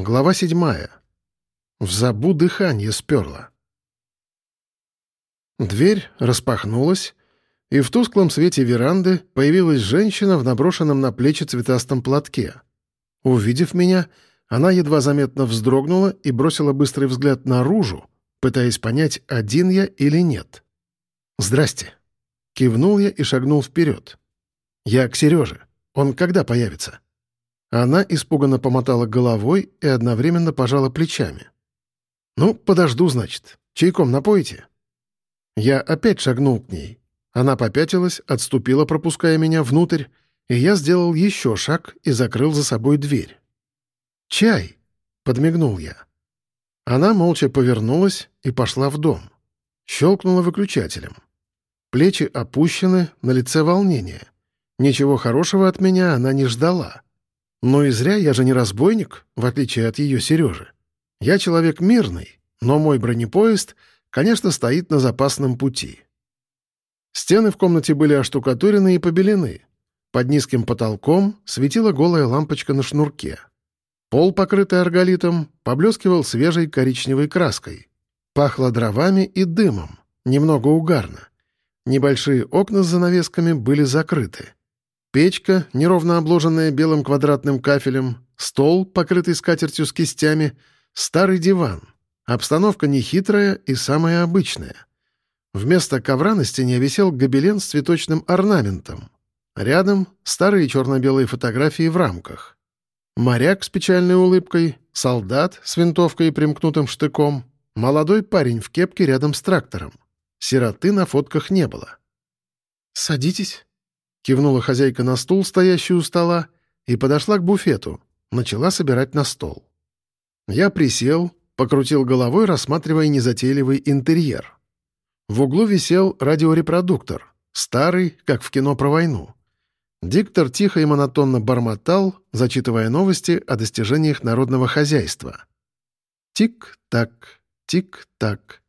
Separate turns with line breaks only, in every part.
Глава седьмая. В забу дыхание сперло. Дверь распахнулась, и в тусклом свете веранды появилась женщина в наброшенном на плечи цветастом платке. Увидев меня, она едва заметно вздрогнула и бросила быстрый взгляд наружу, пытаясь понять, один я или нет. «Здрасте». Кивнул я и шагнул вперед. «Я к Сереже. Он когда появится?» Она испуганно помотала головой и одновременно пожала плечами. «Ну, подожду, значит. Чайком напоите?» Я опять шагнул к ней. Она попятилась, отступила, пропуская меня внутрь, и я сделал еще шаг и закрыл за собой дверь. «Чай!» — подмигнул я. Она молча повернулась и пошла в дом. Щелкнула выключателем. Плечи опущены, на лице волнение. Ничего хорошего от меня она не ждала. Но и зря, я же не разбойник, в отличие от ее Сережи. Я человек мирный, но мой бронепоезд, конечно, стоит на запасном пути. Стены в комнате были оштукатурены и побелены. Под низким потолком светила голая лампочка на шнурке. Пол, покрытый арголитом, поблескивал свежей коричневой краской. Пахло дровами и дымом, немного угарно. Небольшие окна с занавесками были закрыты. Печка, неровно обложенная белым квадратным кафелем, стол, покрытый скатертью с кистями, старый диван. Обстановка нехитрая и самая обычная. Вместо ковра на стене висел гобелен с цветочным орнаментом. Рядом старые черно-белые фотографии в рамках. Моряк с печальной улыбкой, солдат с винтовкой и примкнутым штыком, молодой парень в кепке рядом с трактором. Сироты на фотках не было. «Садитесь», Кивнула хозяйка на стул, стоящий у стола, и подошла к буфету, начала собирать на стол. Я присел, покрутил головой, рассматривая незатейливый интерьер. В углу висел радиорепродуктор, старый, как в кино про войну. Диктор тихо и монотонно бормотал, зачитывая новости о достижениях народного хозяйства. Тик-так, тик-так.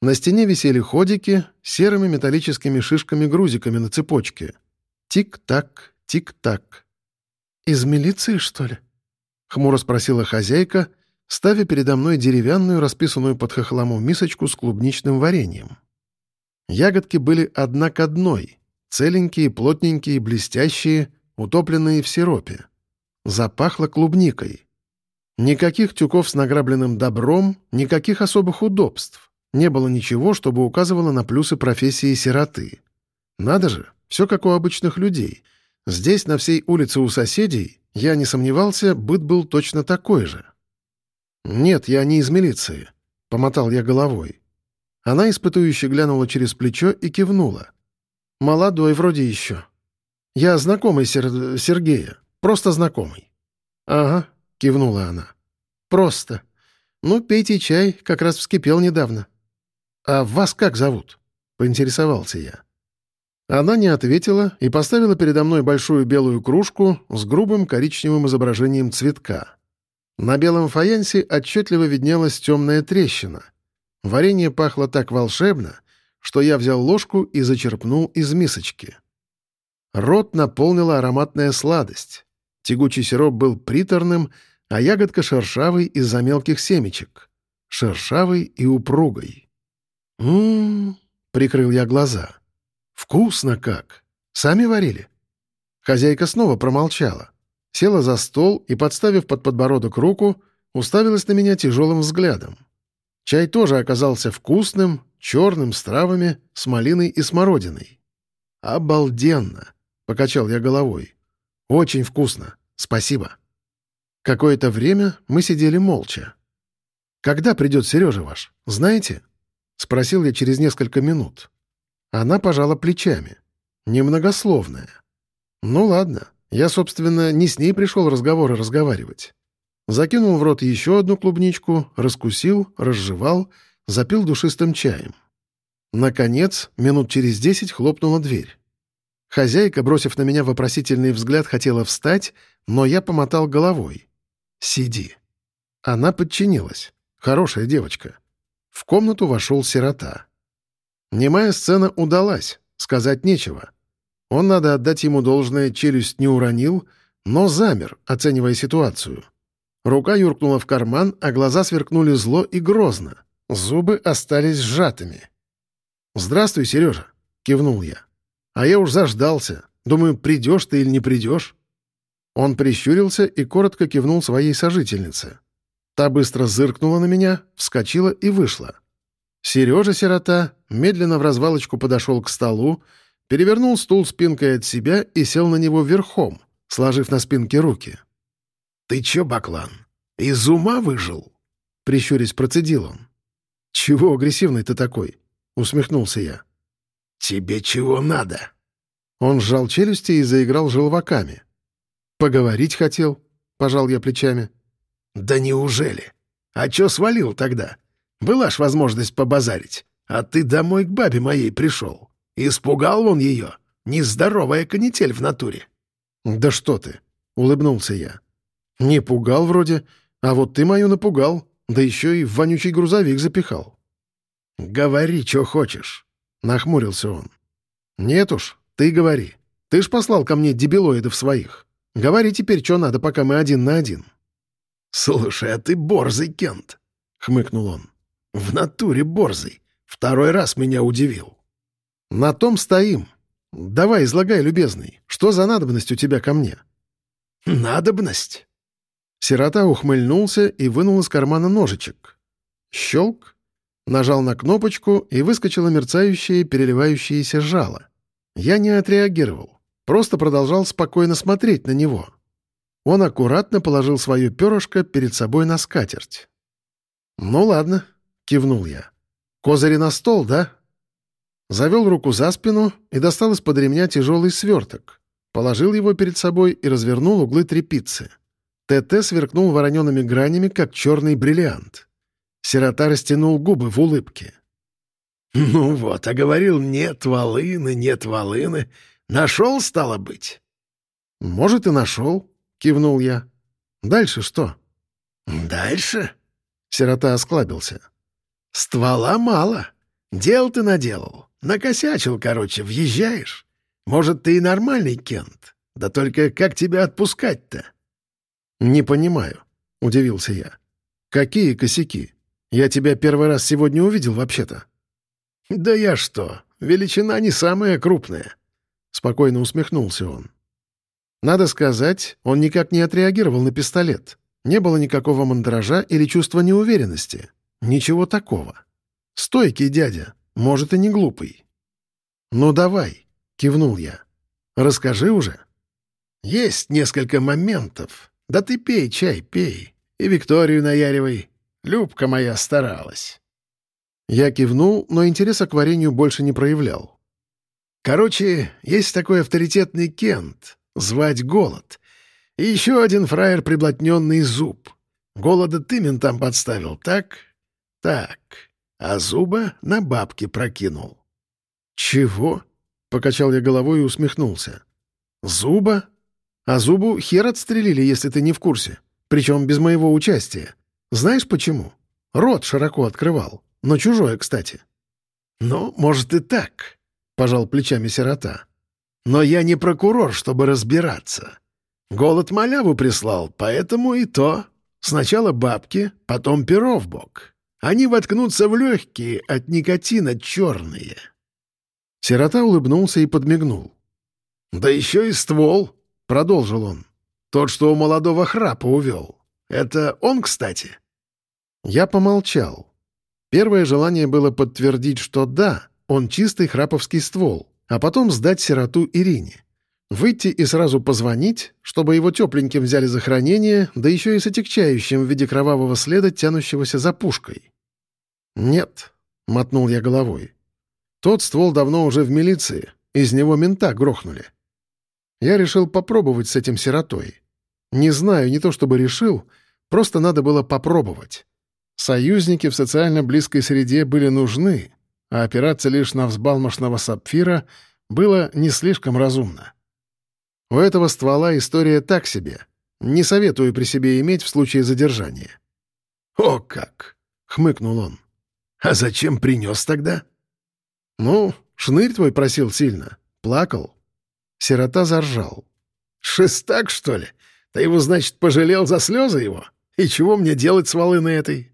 На стене висели ходики серыми металлическими шишками-грузиками на цепочке. Тик-так, тик-так. «Из милиции, что ли?» — хмуро спросила хозяйка, ставя передо мной деревянную, расписанную под хохлому мисочку с клубничным вареньем. Ягодки были одна к одной, целенькие, плотненькие, блестящие, утопленные в сиропе. Запахло клубникой. Никаких тюков с награбленным добром, никаких особых удобств. Не было ничего, чтобы указывало на плюсы профессии сироты. Надо же, все как у обычных людей. Здесь, на всей улице у соседей, я не сомневался, быт был точно такой же. «Нет, я не из милиции», — помотал я головой. Она испытующе глянула через плечо и кивнула. «Молодой вроде еще. Я знакомый Сер... Сергея, просто знакомый». «Ага», — кивнула она. «Просто. Ну, пейте чай, как раз вскипел недавно». «А вас как зовут?» — поинтересовался я. Она не ответила и поставила передо мной большую белую кружку с грубым коричневым изображением цветка. На белом фаянсе отчетливо виднелась темная трещина. Варенье пахло так волшебно, что я взял ложку и зачерпнул из мисочки. Рот наполнила ароматная сладость. Тягучий сироп был приторным, а ягодка шершавой из-за мелких семечек. Шершавой и упругой. «М-м-м», прикрыл я глаза. «Вкусно как! Сами варили?» Хозяйка снова промолчала. Села за стол и, подставив под подбородок руку, уставилась на меня тяжелым взглядом. Чай тоже оказался вкусным, черным, с травами, с малиной и смородиной. «Обалденно!» — покачал я головой. «Очень вкусно. Спасибо». Какое-то время мы сидели молча. «Когда придет Сережа ваш, знаете?» — спросил я через несколько минут. Она пожала плечами. Немногословная. Ну ладно, я, собственно, не с ней пришел разговоры разговаривать. Закинул в рот еще одну клубничку, раскусил, разжевал, запил душистым чаем. Наконец, минут через десять хлопнула дверь. Хозяйка, бросив на меня вопросительный взгляд, хотела встать, но я помотал головой. «Сиди». Она подчинилась. Хорошая девочка. В комнату вошел сирота. Немая сцена удалась, сказать нечего. Он, надо отдать ему должное, челюсть не уронил, но замер, оценивая ситуацию. Рука юркнула в карман, а глаза сверкнули зло и грозно. Зубы остались сжатыми. «Здравствуй, Сережа», — кивнул я. «А я уж заждался. Думаю, придешь ты или не придешь?» Он прищурился и коротко кивнул своей сожительнице. Та быстро зыркнула на меня, вскочила и вышла. Сережа-сирота медленно в развалочку подошел к столу, перевернул стул спинкой от себя и сел на него верхом, сложив на спинке руки.
«Ты чё, Баклан, из ума выжил?» — прищурясь процедил он.
«Чего агрессивный ты такой?» — усмехнулся я.
«Тебе чего надо?»
Он сжал челюсти и заиграл желваками. «Поговорить хотел», — пожал я плечами.
«Да неужели? А чё свалил тогда? Была ж возможность побазарить. А ты домой к бабе моей пришел. Испугал он ее. Нездоровая канитель в натуре».
«Да что ты!» — улыбнулся я. «Не пугал вроде, а вот ты мою напугал, да еще и в вонючий грузовик запихал».
«Говори, что хочешь», — нахмурился он.
«Нет уж, ты говори. Ты ж послал ко мне дебилоидов своих. Говори теперь, что надо, пока мы один на один».
«Слушай, а ты борзый, Кент», — хмыкнул он. «В натуре борзый. Второй раз меня удивил».
«На том стоим. Давай, излагай, любезный, что за надобность у тебя ко мне?»
«Надобность?»
Сирота ухмыльнулся и вынул из кармана ножичек. Щелк. Нажал на кнопочку, и выскочило мерцающее, переливающееся жало. Я не отреагировал, просто продолжал спокойно смотреть на него. Он аккуратно положил свое перышко перед собой на скатерть. «Ну ладно», — кивнул я. «Козыри на стол, да?» Завел руку за спину и достал из-под ремня тяжелый сверток. Положил его перед собой и развернул углы трепицы. ТТ сверкнул вороненными гранями, как черный бриллиант. Сирота растянул губы в улыбке.
«Ну вот, а говорил, нет волыны, нет волыны. Нашел, стало быть?»
«Может, и нашел», — кивнул я. «Дальше что?»
«Дальше?»
— сирота осклабился.
«Ствола мало. Дел ты наделал. Накосячил, короче, въезжаешь. Может, ты и нормальный Кент. Да только как тебя отпускать-то?»
«Не понимаю», — удивился я. «Какие косяки? Я тебя первый раз сегодня увидел вообще-то».
«Да я что, величина не самая крупная», — спокойно усмехнулся он.
Надо сказать, он никак не отреагировал на пистолет. Не было никакого мандража или чувства неуверенности. Ничего такого. Стойкий дядя, может, и не глупый. «Ну давай», — кивнул я. «Расскажи уже».
«Есть несколько моментов. Да ты пей чай, пей. И Викторию наяривай. Любка моя старалась».
Я кивнул, но интереса к варенью больше не проявлял.
«Короче, есть такой авторитетный Кент, звать Голод. И еще один фраер приблотненный Зуб. Голода ты ментам подставил, так? Так. А Зуба на бабки прокинул».
«Чего?» — покачал я головой и усмехнулся. «Зуба? А Зубу хер отстрелили, если ты не в курсе. Причем без моего участия. Знаешь почему? Рот широко открывал. Но чужое, кстати».
«Ну, может и так», — пожал плечами сирота. «Но я не прокурор, чтобы разбираться. Голод маляву прислал, поэтому и то. Сначала бабки, потом перо в бок. Они воткнутся в легкие, от никотина черные».
Сирота улыбнулся и подмигнул.
«Да еще и ствол», — продолжил он. «Тот, что у молодого храпа увел. Это он, кстати?»
Я помолчал. Первое желание было подтвердить, что да, он чистый храповский ствол, а потом сдать сироту Ирине. Выйти и сразу позвонить, чтобы его тепленьким взяли за хранение, да еще и с отягчающим в виде кровавого следа, тянущегося за пушкой. «Нет», — мотнул я головой. «Тот ствол давно уже в милиции, из него мента грохнули. Я решил попробовать с этим сиротой. Не знаю, не то чтобы решил, просто надо было попробовать. Союзники в социально близкой среде были нужны, а опираться лишь на взбалмошного сапфира было не слишком разумно. У этого ствола история так себе. Не советую при себе иметь в случае задержания.
«О как!» — хмыкнул он. «А зачем принес тогда?»
«Ну, шнырь твой просил сильно. Плакал». Сирота заржал.
«Шестак, что ли? Ты его, значит, пожалел за слезы его? И чего мне делать с волыны этой?»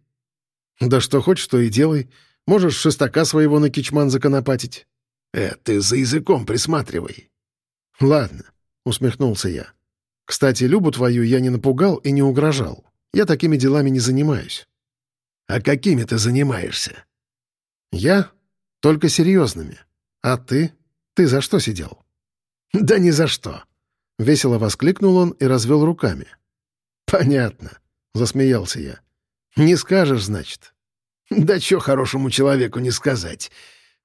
«Да что хочешь, то и делай. Можешь шестака своего на кичман законопатить».
«Э, ты за языком присматривай».
«Ладно», — усмехнулся я. «Кстати, Любу твою я не напугал и не угрожал. Я такими делами не занимаюсь».
«А какими ты занимаешься?»
«Я? Только серьезными. А ты? Ты за что сидел?»
«Да ни за что!»
— весело воскликнул он и развел руками.
«Понятно», — засмеялся я. «Не скажешь, значит?» «Да чё хорошему человеку не сказать.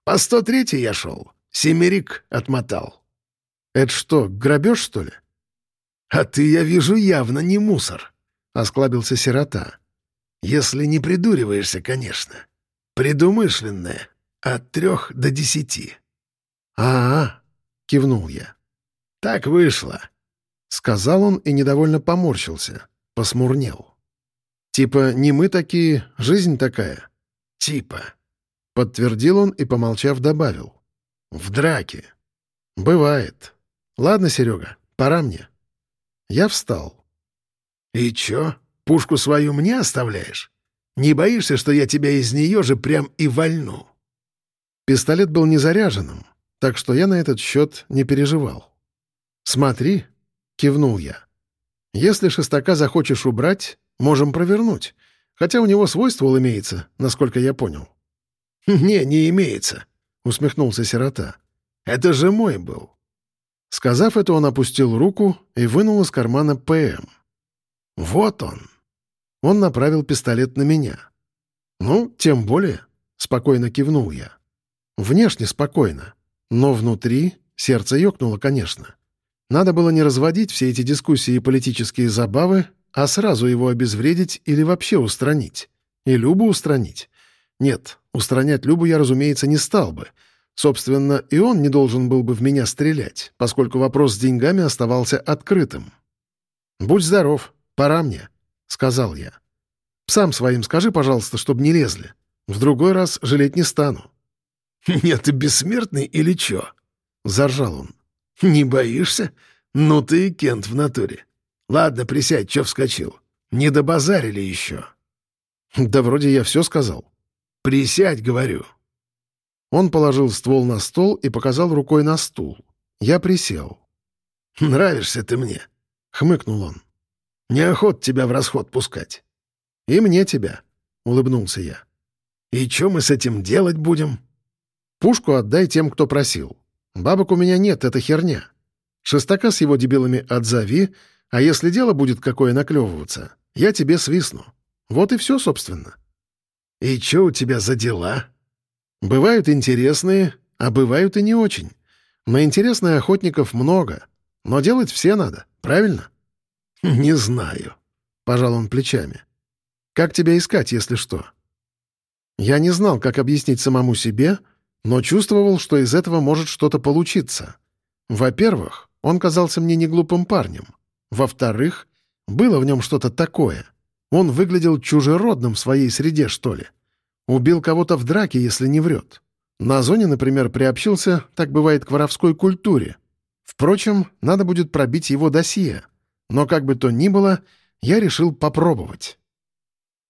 По сто третий я шел, семерик отмотал».
«Это что, грабеж, что ли?»
«А ты, я вижу, явно не мусор», — осклабился сирота. «Если не придуриваешься, конечно. Предумышленное. От трех до десяти».
«А-а», — кивнул я.
«Так вышло», —
сказал он и недовольно поморщился, посмурнел. «Типа, не мы такие, жизнь такая».
«Типа», —
подтвердил он и, помолчав, добавил.
«В драке».
«Бывает. Ладно, Серега, пора мне». Я встал.
«И чё, пушку свою мне оставляешь? Не боишься, что я тебя из нее же прям и вольну?»
Пистолет был не заряженным, так что я на этот счет не переживал. «Смотри», — кивнул я. «Если шестака захочешь убрать, можем провернуть, хотя у него свой ствол имеется, насколько я понял».
«Не, не имеется», — усмехнулся сирота. «Это же мой был».
Сказав это, он опустил руку и вынул из кармана ПМ.
«Вот он».
Он направил пистолет на меня. «Ну, тем более», — спокойно кивнул я. Внешне спокойно, но внутри сердце ёкнуло, конечно. Надо было не разводить все эти дискуссии и политические забавы, а сразу его обезвредить или вообще устранить. И Любу устранить. Нет, устранять Любу я, разумеется, не стал бы. Собственно, и он не должен был бы в меня стрелять, поскольку вопрос с деньгами оставался открытым. «Будь здоров, пора мне», — сказал я. «Сам своим скажи, пожалуйста, чтобы не лезли. В другой раз жалеть не стану».
«Нет, ты бессмертный или чё?»
— заржал он.
«Не боишься? Ну ты и Кент в натуре. Ладно, присядь, чё вскочил? Не добазарили еще».
«Да вроде я все сказал».
«Присядь, говорю».
Он положил ствол на стол и показал рукой на стул. Я присел.
«Нравишься ты мне», — хмыкнул он. «Неохот тебя в расход пускать».
«И мне тебя», — улыбнулся я.
«И что мы с этим делать будем?»
«Пушку отдай тем, кто просил. Бабок у меня нет, это херня. Шестака с его дебилами отзови, а если дело будет какое наклевываться, я тебе свистну. Вот и все, собственно».
«И что у тебя за дела?»
«Бывают интересные, а бывают и не очень. На интересные охотников много, но делать все надо, правильно?»
«Не знаю», — пожал он плечами.
«Как тебя искать, если что?» Я не знал, как объяснить самому себе, но чувствовал, что из этого может что-то получиться. Во-первых, он казался мне не глупым парнем. Во-вторых, было в нем что-то такое. Он выглядел чужеродным в своей среде, что ли. Убил кого-то в драке, если не врет. На зоне, например, приобщился, так бывает, к воровской культуре. Впрочем, надо будет пробить его досье. Но как бы то ни было, я решил попробовать.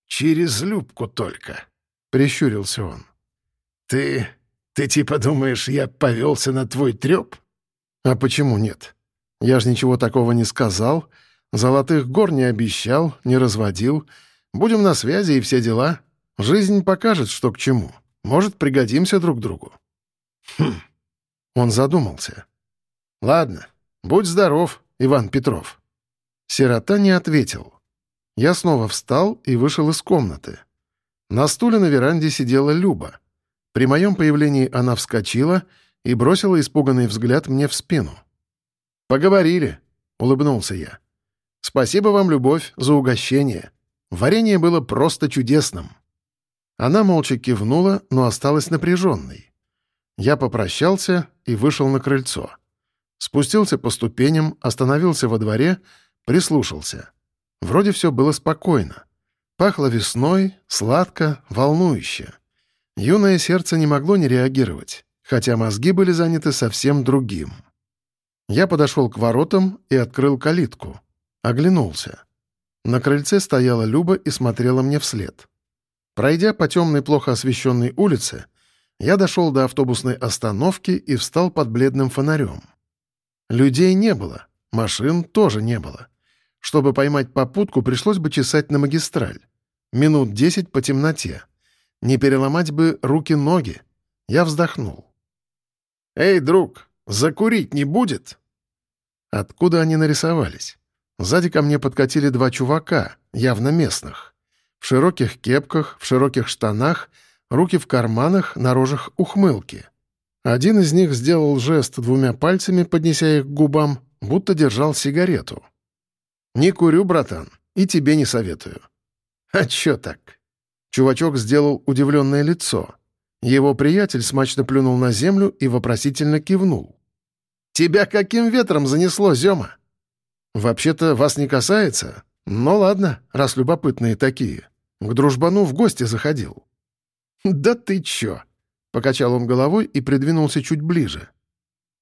«Через Любку только», — прищурился он. «Ты... ты типа думаешь, я повелся на твой треп?»
«А почему нет? Я же ничего такого не сказал, золотых гор не обещал, не разводил. Будем на связи и все дела. Жизнь покажет, что к чему. Может, пригодимся друг другу».
«Хм...»
Он задумался. «Ладно, будь здоров, Иван Петров». Сирота не ответил. Я снова встал и вышел из комнаты. На стуле на веранде сидела Люба. При моем появлении она вскочила и бросила испуганный взгляд мне в спину. «Поговорили», — улыбнулся я. «Спасибо вам, Любовь, за угощение. Варенье было просто чудесным». Она молча кивнула, но осталась напряженной. Я попрощался и вышел на крыльцо. Спустился по ступеням, остановился во дворе, прислушался. Вроде все было спокойно. Пахло весной, сладко, волнующе. Юное сердце не могло не реагировать, хотя мозги были заняты совсем другим. Я подошел к воротам и открыл калитку. Оглянулся. На крыльце стояла Люба и смотрела мне вслед. Пройдя по темной, плохо освещенной улице, я дошел до автобусной остановки и встал под бледным фонарем. Людей не было, машин тоже не было. Чтобы поймать попутку, пришлось бы чесать на магистраль. Минут десять по темноте. Не переломать бы руки-ноги. Я вздохнул. «Эй, друг, закурить не будет?» Откуда они нарисовались? Сзади ко мне подкатили два чувака, явно местных. В широких кепках, в широких штанах, руки в карманах, на рожах ухмылки. Один из них сделал жест двумя пальцами, поднеся их к губам, будто держал сигарету. «Не курю, братан, и тебе не советую». «А чё так?» Чувачок сделал удивленное лицо. Его приятель смачно плюнул на землю и вопросительно кивнул. «Тебя каким ветром занесло, Зёма?» «Вообще-то вас не касается. Но ладно, раз любопытные такие. К дружбану в гости заходил». «Да ты чё?» — покачал он головой и придвинулся чуть ближе.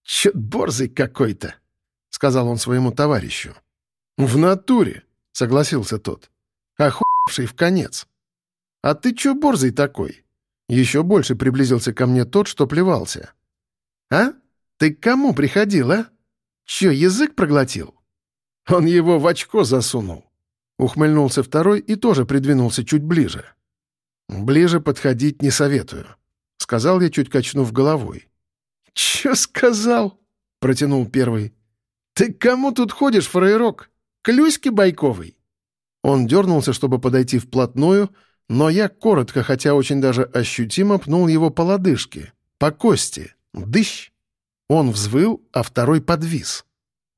«Чё борзый какой-то», — сказал он своему товарищу. «В натуре», — согласился тот. «Охуевший в конец». «А ты чё борзый такой?» Еще больше приблизился ко мне тот, что плевался. «А? Ты к кому приходил, а? Чё, язык проглотил?» Он его в очко засунул. Ухмыльнулся второй и тоже придвинулся чуть ближе. «Ближе подходить не советую», — сказал я, чуть качнув головой. «Чё сказал?» — протянул первый. «Ты кому тут ходишь, фраерок? К Люське Байковой?» Он дернулся, чтобы подойти вплотную, но я коротко, хотя очень даже ощутимо, пнул его по лодыжке, по кости. Дыщ! Он взвыл, а второй подвис.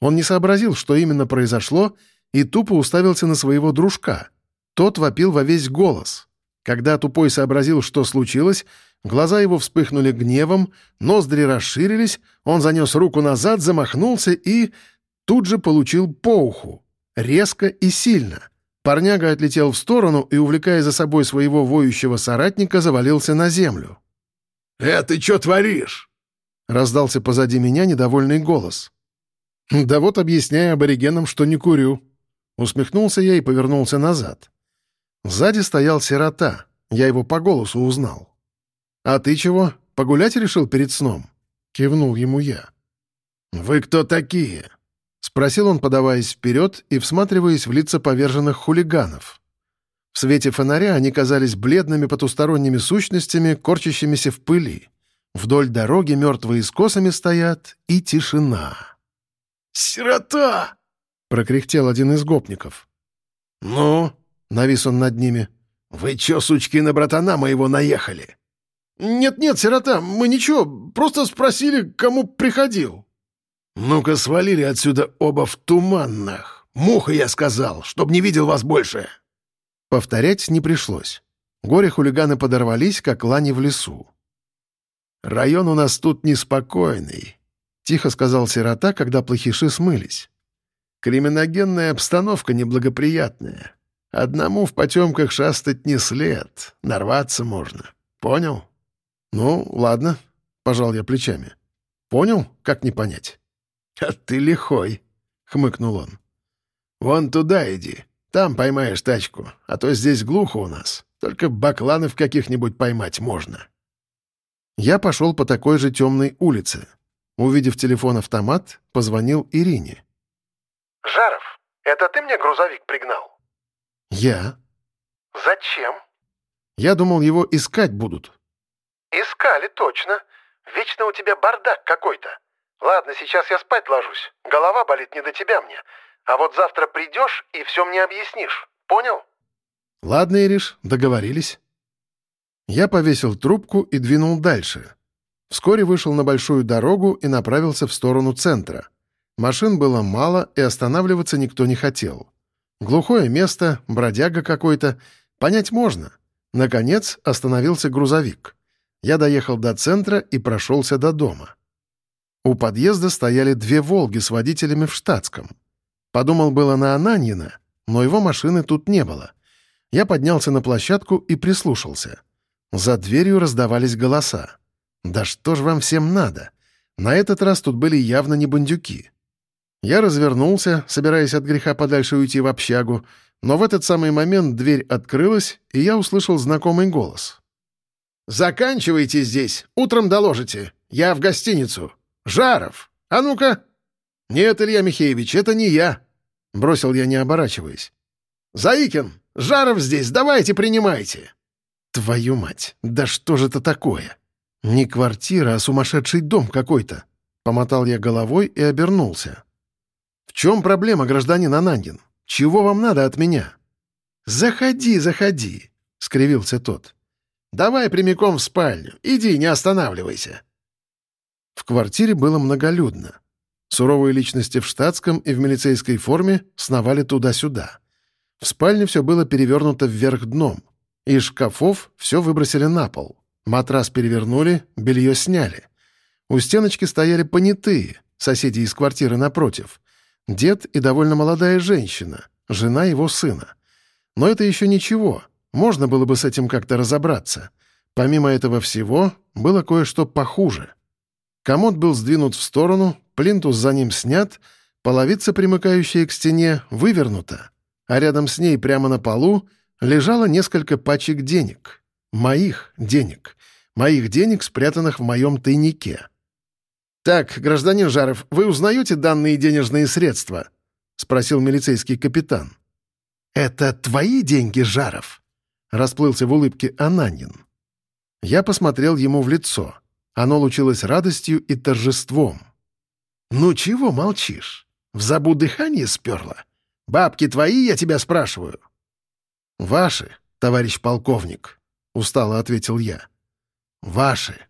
Он не сообразил, что именно произошло, и тупо уставился на своего дружка. Тот вопил во весь голос. Когда тупой сообразил, что случилось, глаза его вспыхнули гневом, ноздри расширились, он занес руку назад, замахнулся и... тут же получил по уху. Резко и сильно. Парняга отлетел в сторону и, увлекая за собой своего воющего соратника, завалился на землю.
«Э, ты что творишь?» — раздался позади меня недовольный голос.
«Да вот объясняю аборигенам, что не курю». Усмехнулся я и повернулся назад. Сзади стоял сирота. Я его по голосу узнал. «А ты чего, погулять решил перед сном?» — кивнул ему я.
«Вы кто такие?»
— спросил он, подаваясь вперед и всматриваясь в лица поверженных хулиганов. В свете фонаря они казались бледными потусторонними сущностями, корчащимися в пыли. Вдоль дороги мертвые скосами стоят, и тишина.
«Сирота!»
— прокряхтел один из гопников.
«Ну?»
— навис он над ними.
«Вы чё, сучки, на братана моего наехали?»
«Нет-нет, сирота, мы ничего, просто спросили, кому приходил».
«Ну-ка, свалили отсюда оба в туманных. Муха, я сказал, чтоб не видел вас больше».
Повторять не пришлось. Горе-хулиганы подорвались, как лани в лесу.
«Район у нас тут неспокойный.
— тихо сказал сирота, когда плохиши смылись.
«Криминогенная обстановка неблагоприятная. Одному в потемках шастать не след, нарваться можно. Понял?»
«Ну, ладно», — пожал я плечами. «Понял? Как не понять?»
«А ты лихой», — хмыкнул он. «Вон туда иди, там поймаешь тачку, а то здесь глухо у нас. Только бакланов каких-нибудь поймать можно».
Я пошел по такой же темной улице. Увидев телефон-автомат, позвонил Ирине.
«Жаров, это ты мне грузовик пригнал?»
«Я».
«Зачем?»
«Я думал, его искать будут».
«Искали, точно. Вечно у тебя бардак какой-то. Ладно, сейчас я спать ложусь. Голова болит не до тебя мне. А вот завтра придешь и все мне объяснишь. Понял?»
«Ладно, Ириш, договорились». Я повесил трубку и двинул дальше. Вскоре вышел на большую дорогу и направился в сторону центра. Машин было мало, и останавливаться никто не хотел. Глухое место, бродяга какой-то. Понять можно. Наконец остановился грузовик. Я доехал до центра и прошелся до дома. У подъезда стояли две «Волги» с водителями в штатском. Подумал было на Ананьина, но его машины тут не было. Я поднялся на площадку и прислушался. За дверью раздавались голоса. Да что ж вам всем надо? На этот раз тут были явно не бандюки. Я развернулся, собираясь от греха подальше уйти в общагу, Но в этот самый момент дверь открылась, и я услышал знакомый голос.
«Заканчивайте здесь, утром доложите. Я в гостиницу. Жаров! А ну-ка!» «Нет, Илья Михеевич, это не я!» — бросил я, не оборачиваясь. «Заикин, Жаров здесь, давайте принимайте!»
«Твою мать, да что же это такое? Не квартира, а сумасшедший дом какой-то!» Помотал я головой и обернулся. «В чем проблема, гражданин Анандин? Чего вам надо от меня?»
«Заходи, заходи!» — скривился тот. «Давай прямиком в спальню. Иди, не останавливайся».
В квартире было многолюдно. Суровые личности в штатском и в милицейской форме сновали туда-сюда. В спальне все было перевернуто вверх дном. Из шкафов все выбросили на пол. Матрас перевернули, белье сняли. У стеночки стояли понятые, соседи из квартиры напротив. Дед и довольно молодая женщина, жена его сына. Но это еще ничего, можно было бы с этим как-то разобраться. Помимо этого всего, было кое-что похуже. Комод был сдвинут в сторону, плинтус за ним снят, половица, примыкающая к стене, вывернута, а рядом с ней прямо на полу лежало несколько пачек денег. Моих денег. Моих денег, спрятанных в моем тайнике.
«Так, гражданин Жаров, вы узнаете данные денежные средства?» — спросил милицейский капитан.
«Это твои деньги, Жаров?» — расплылся в улыбке Ананин. Я посмотрел ему в лицо. Оно лучилось радостью и торжеством.
«Ну чего молчишь? В забу дыхание сперло? Бабки твои, я тебя спрашиваю?»
«Ваши, товарищ полковник», — устало ответил я. «Ваши».